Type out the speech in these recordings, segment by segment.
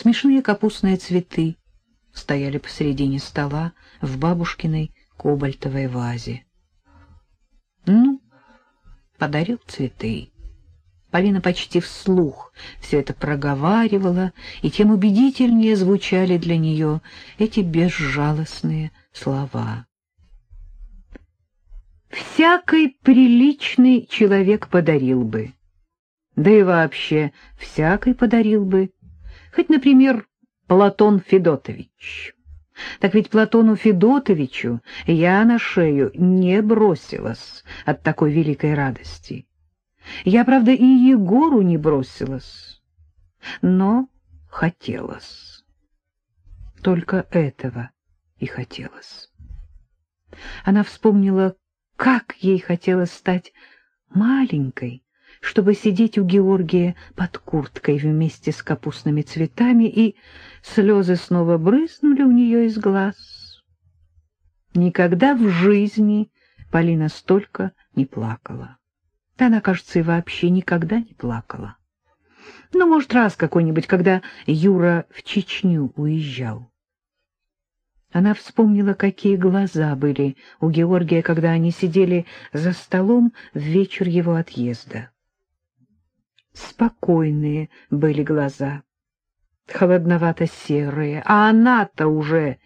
Смешные капустные цветы стояли посередине стола в бабушкиной кобальтовой вазе. Ну, подарил цветы. Полина почти вслух все это проговаривала, и тем убедительнее звучали для нее эти безжалостные слова. Всякий приличный человек подарил бы, да и вообще всякий подарил бы, хоть, например, Платон Федотович. Так ведь Платону Федотовичу я на шею не бросилась от такой великой радости. Я, правда, и Егору не бросилась, но хотелось. Только этого и хотелось. Она вспомнила, как ей хотелось стать маленькой, чтобы сидеть у Георгия под курткой вместе с капустными цветами, и слезы снова брызнули у нее из глаз. Никогда в жизни Полина столько не плакала. Да она, кажется, и вообще никогда не плакала. Ну, может, раз какой-нибудь, когда Юра в Чечню уезжал. Она вспомнила, какие глаза были у Георгия, когда они сидели за столом в вечер его отъезда. Спокойные были глаза, холодновато-серые, а она-то уже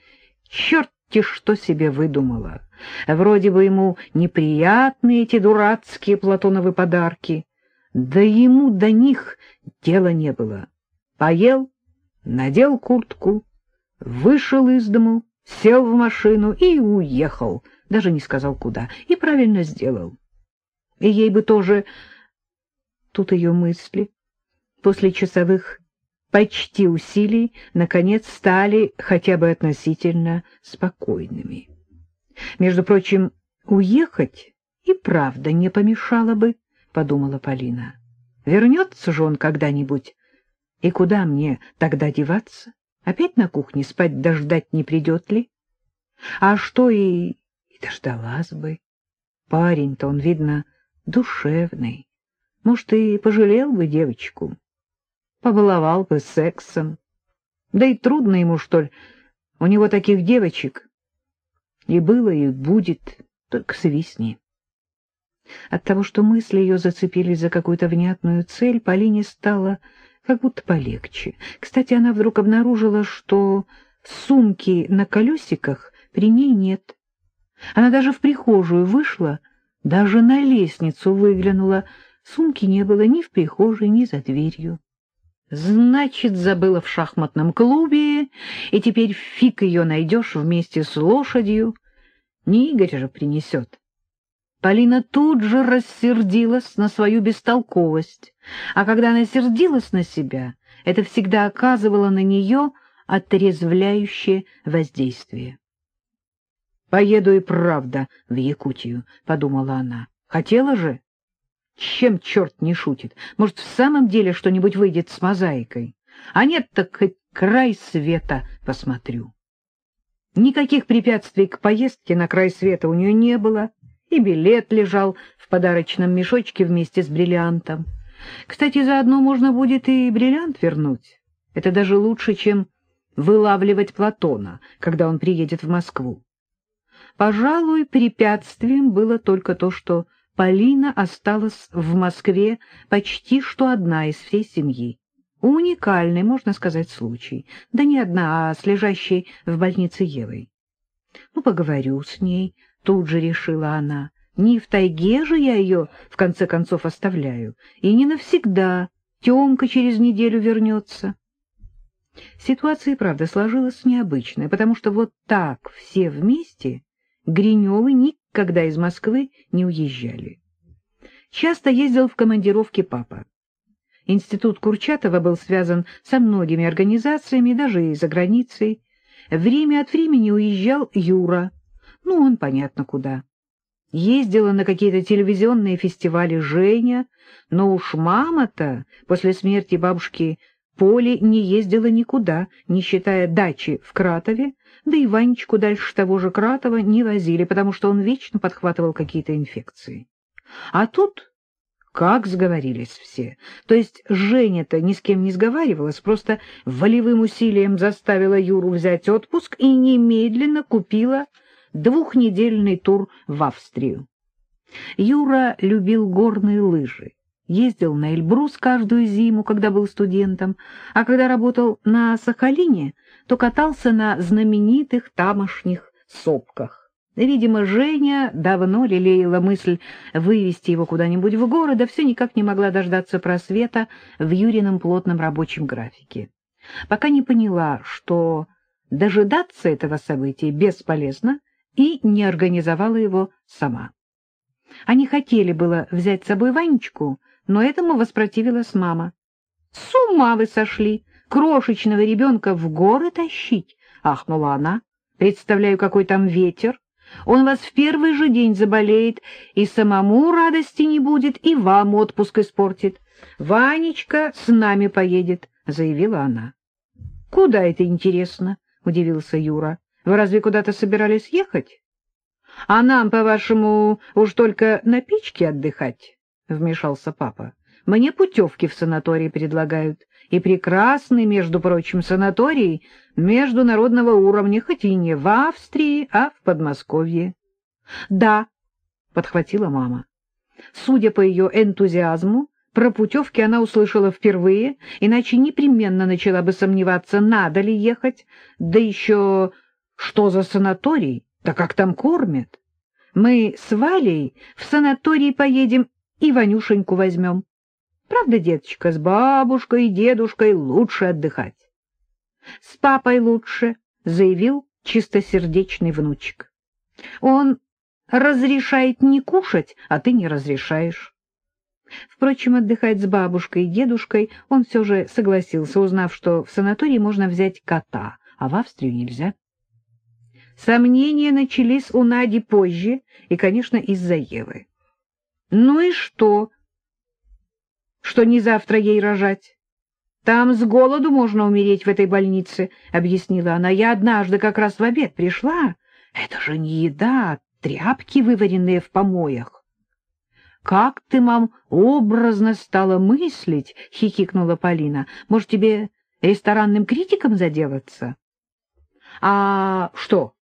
черти что себе выдумала. Вроде бы ему неприятны эти дурацкие Платоновы подарки, да ему до них дела не было. Поел, надел куртку, вышел из дому, сел в машину и уехал, даже не сказал куда, и правильно сделал. И ей бы тоже Тут ее мысли, после часовых почти усилий, наконец стали хотя бы относительно спокойными. Между прочим, уехать и правда не помешало бы, — подумала Полина. Вернется же он когда-нибудь, и куда мне тогда деваться? Опять на кухне спать дождать не придет ли? А что и... и дождалась бы. Парень-то он, видно, душевный, может, и пожалел бы девочку, побаловал бы сексом. Да и трудно ему, что ли, у него таких девочек. И было, и будет, только свистни. От того, что мысли ее зацепились за какую-то внятную цель, Полине стало как будто полегче. Кстати, она вдруг обнаружила, что сумки на колесиках при ней нет. Она даже в прихожую вышла, даже на лестницу выглянула, Сумки не было ни в прихожей, ни за дверью. Значит, забыла в шахматном клубе, и теперь фиг ее найдешь вместе с лошадью. Не Игорь же принесет. Полина тут же рассердилась на свою бестолковость, а когда она сердилась на себя, это всегда оказывало на нее отрезвляющее воздействие. «Поеду и правда в Якутию», — подумала она. «Хотела же?» Чем черт не шутит? Может, в самом деле что-нибудь выйдет с мозаикой? А нет, так хоть край света посмотрю. Никаких препятствий к поездке на край света у нее не было, и билет лежал в подарочном мешочке вместе с бриллиантом. Кстати, заодно можно будет и бриллиант вернуть. Это даже лучше, чем вылавливать Платона, когда он приедет в Москву. Пожалуй, препятствием было только то, что Полина осталась в Москве почти что одна из всей семьи. Уникальный, можно сказать, случай. Да не одна, а с лежащей в больнице Евой. Ну, поговорю с ней, тут же решила она. Не в тайге же я ее, в конце концов, оставляю. И не навсегда. Темка через неделю вернется. Ситуация, правда, сложилась необычная, потому что вот так все вместе Гриневы никогда из Москвы не уезжали. Часто ездил в командировки папа. Институт Курчатова был связан со многими организациями, даже и за границей. Время от времени уезжал Юра, ну, он понятно куда. Ездила на какие-то телевизионные фестивали Женя, но уж мама-то после смерти бабушки Поли не ездила никуда, не считая дачи в Кратове, да и Ванечку дальше того же Кратова не возили, потому что он вечно подхватывал какие-то инфекции. А тут как сговорились все. То есть Женя-то ни с кем не сговаривалась, просто волевым усилием заставила Юру взять отпуск и немедленно купила двухнедельный тур в Австрию. Юра любил горные лыжи, ездил на Эльбрус каждую зиму, когда был студентом, а когда работал на Сахалине, то катался на знаменитых тамошних сопках. Видимо, Женя давно лелеяла мысль вывести его куда-нибудь в город, а все никак не могла дождаться просвета в Юрином плотном рабочем графике. Пока не поняла, что дожидаться этого события бесполезно, и не организовала его сама. Они хотели было взять с собой Ванечку, но этому воспротивилась мама. — С ума вы сошли! Крошечного ребенка в горы тащить! — ахнула она. — Представляю, какой там ветер! Он вас в первый же день заболеет, и самому радости не будет, и вам отпуск испортит. Ванечка с нами поедет, — заявила она. — Куда это интересно? — удивился Юра. — Вы разве куда-то собирались ехать? — А нам, по-вашему, уж только на печке отдыхать? — вмешался папа. — Мне путевки в санаторий предлагают. И прекрасный, между прочим, санаторий международного уровня, хоть и не в Австрии, а в Подмосковье. — Да, — подхватила мама. Судя по ее энтузиазму, про путевки она услышала впервые, иначе непременно начала бы сомневаться, надо ли ехать, да еще что за санаторий, да как там кормят. Мы с Валей в санаторий поедем и Ванюшеньку возьмем. Правда, деточка, с бабушкой и дедушкой лучше отдыхать. — С папой лучше, — заявил чистосердечный внучек. — Он разрешает не кушать, а ты не разрешаешь. Впрочем, отдыхать с бабушкой и дедушкой он все же согласился, узнав, что в санатории можно взять кота, а в Австрию нельзя. Сомнения начались у Нади позже, и, конечно, из-за Евы. — Ну и что? что не завтра ей рожать. Там с голоду можно умереть в этой больнице, — объяснила она. Я однажды как раз в обед пришла. Это же не еда, а тряпки, вываренные в помоях. — Как ты, мам, образно стала мыслить, — хихикнула Полина. — Может, тебе ресторанным критиком заделаться? — А что?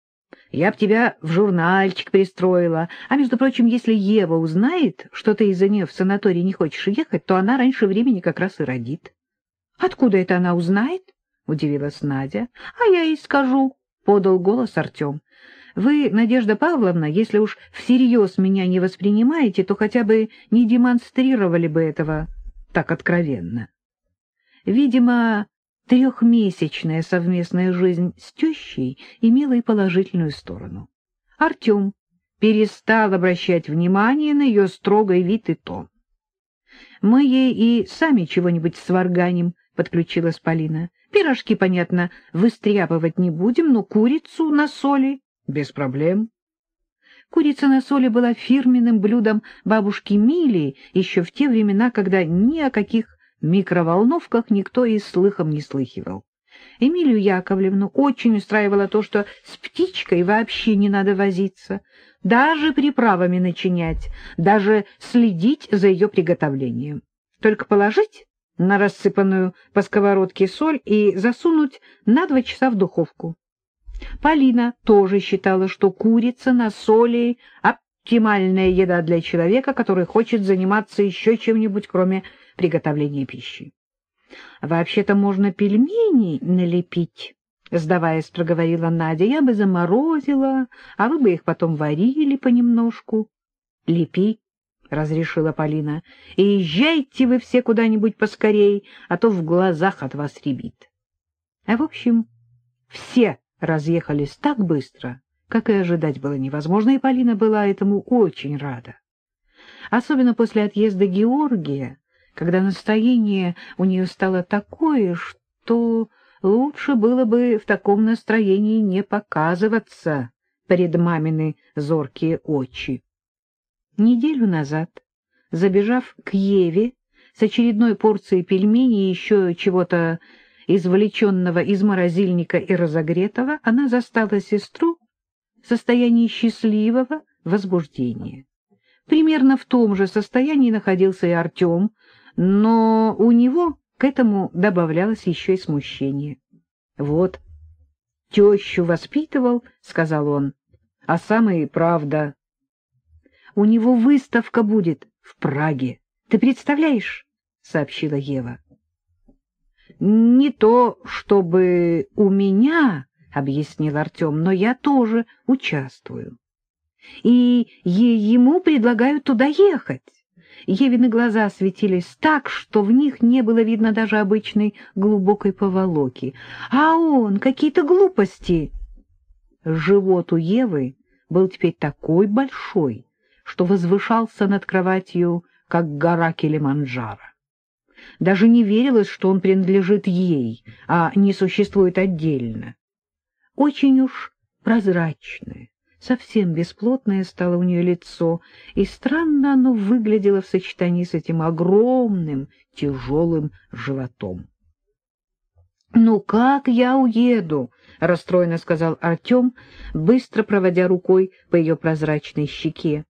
Я б тебя в журнальчик пристроила. А, между прочим, если Ева узнает, что ты из-за нее в санаторий не хочешь ехать, то она раньше времени как раз и родит. — Откуда это она узнает? — удивилась Надя. — А я ей скажу, — подал голос Артем. — Вы, Надежда Павловна, если уж всерьез меня не воспринимаете, то хотя бы не демонстрировали бы этого так откровенно. Видимо, Трехмесячная совместная жизнь с тещей имела и положительную сторону. Артем перестал обращать внимание на ее строгий вид и тон. — Мы ей и сами чего-нибудь сварганим, — подключилась Полина. — Пирожки, понятно, выстряпывать не будем, но курицу на соли без проблем. Курица на соли была фирменным блюдом бабушки Мили еще в те времена, когда ни о каких микроволновках никто и слыхом не слыхивал. Эмилию Яковлевну очень устраивало то, что с птичкой вообще не надо возиться, даже приправами начинять, даже следить за ее приготовлением. Только положить на рассыпанную по сковородке соль и засунуть на два часа в духовку. Полина тоже считала, что курица на соли — оптимальная еда для человека, который хочет заниматься еще чем-нибудь, кроме приготовления пищи. — Вообще-то можно пельмени налепить, — сдаваясь, проговорила Надя. — Я бы заморозила, а вы бы их потом варили понемножку. — Лепи, — разрешила Полина, — и езжайте вы все куда-нибудь поскорей, а то в глазах от вас рябит. А в общем, все разъехались так быстро, как и ожидать было невозможно, и Полина была этому очень рада. Особенно после отъезда Георгия, когда настроение у нее стало такое, что лучше было бы в таком настроении не показываться перед мамины зоркие очи. Неделю назад, забежав к Еве с очередной порцией пельменей и еще чего-то извлеченного из морозильника и разогретого, она застала сестру в состоянии счастливого возбуждения. Примерно в том же состоянии находился и Артем, но у него к этому добавлялось еще и смущение. — Вот, тещу воспитывал, — сказал он, — а самое правда. У него выставка будет в Праге. Ты представляешь? — сообщила Ева. — Не то, чтобы у меня, — объяснил Артем, — но я тоже участвую. И ему предлагают туда ехать. Евины глаза светились так, что в них не было видно даже обычной глубокой поволоки. А он какие-то глупости. Живот у Евы был теперь такой большой, что возвышался над кроватью, как гора Килиманджаро. Даже не верилось, что он принадлежит ей, а не существует отдельно. Очень уж прозрачное, совсем бесплотное стало у нее лицо, и странно оно выглядело в сочетании с этим огромным, тяжелым животом. — Ну как я уеду? — расстроенно сказал Артем, быстро проводя рукой по ее прозрачной щеке.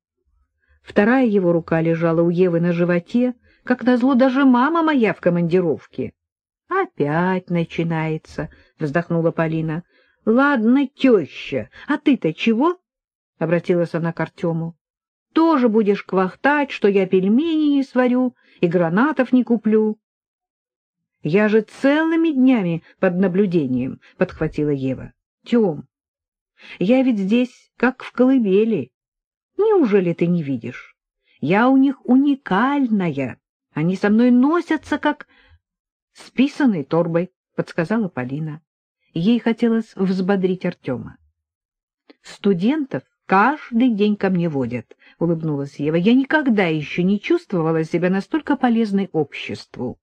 Вторая его рука лежала у Евы на животе, как назло даже мама моя в командировке. — Опять начинается, — вздохнула Полина. — Ладно, теща, а ты-то чего? — обратилась она к Артему. — Тоже будешь квахтать, что я пельмени не сварю и гранатов не куплю. — Я же целыми днями под наблюдением, — подхватила Ева. — Тем, я ведь здесь как в колыбели. Неужели ты не видишь? Я у них уникальная. Они со мной носятся, как с писаной торбой, — подсказала Полина. Ей хотелось взбодрить Артема. Студентов каждый день ко мне водят, — улыбнулась Ева. Я никогда еще не чувствовала себя настолько полезной обществу.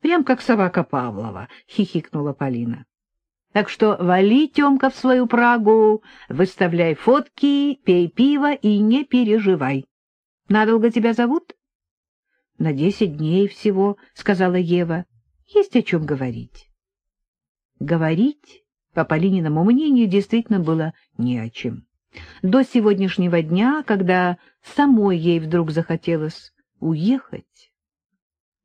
Прям как собака Павлова, — хихикнула Полина. Так что вали, Темка, в свою Прагу, выставляй фотки, пей пиво и не переживай. Надолго тебя зовут? — На десять дней всего, — сказала Ева. — Есть о чем говорить. Говорить, по Полининому мнению, действительно было не о чем до сегодняшнего дня, когда самой ей вдруг захотелось уехать,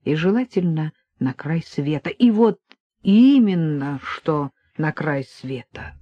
и желательно на край света, и вот именно что на край света.